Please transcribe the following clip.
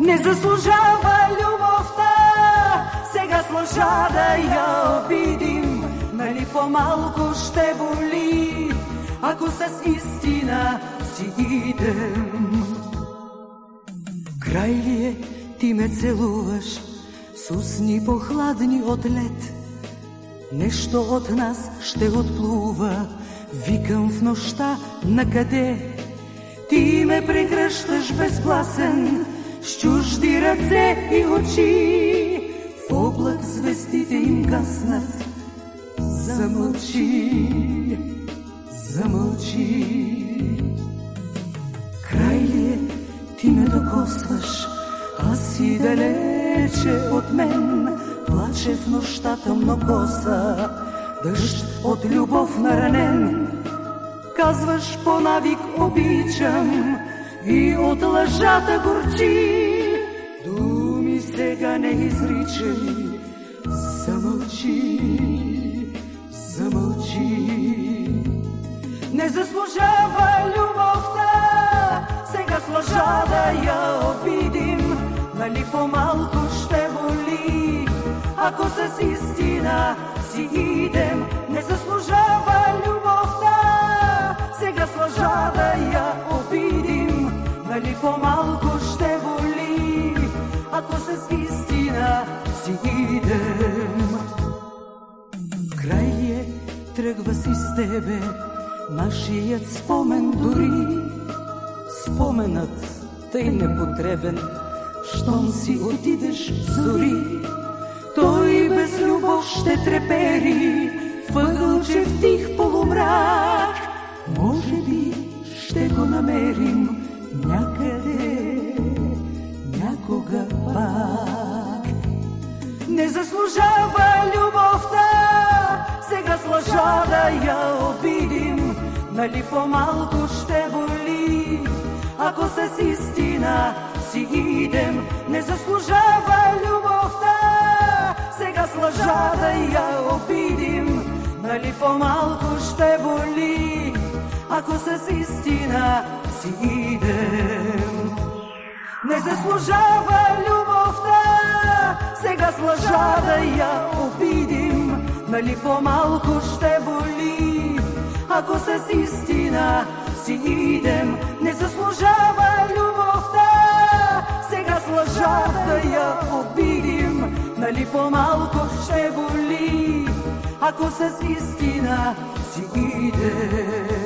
не заслужава любовта. Сега с лъжа да я обидим, нали по-малко ще боли, ако с истина си идем. Край ли е, ти ме целуваш, с устни похладни от лед. Нещо от нас ще отплува, викам в нощта на къде. Ти ме прегръщаш безгласен, с чужди ръце и очи. В облак звездите им гаснат, замълчи, замълчи. Край ли е, ти ме докосваш, аз си далече от мен, плаче в нощта тъмнокоса, дъжд от любов наранен. Казваш по навик обичам и от лъжата горчи. Думи сега не изричай, замълчи, замълчи. Не заслужава любовта, сега с лъжа да я обидим, нали по-малко ще боли, ако с истина си идем. По-малко ще боли, ако с истина си идем. Край е, тръгва си с тебе, нашият спомен дори. Споменът тъй непотребен, щом си отидеш зори. Той без любов ще трепери, въгълче в тих полумрак. Може би ще го намерим някъде, някога пак. Не заслужава любовта, сега с да я обидим, нали по-малко ще боли, ако с истина си идем. Не заслужава любовта, сега с да я обидим, нали по-малко ще боли, ако с истина си идем. Не заслужава любовта, сега с лъжа да я обидим, нали по-малко ще боли, ако с истина си идем. Не заслужава любовта, сега с лъжа да я обидим, нали по-малко ще боли, ако с истина си идем.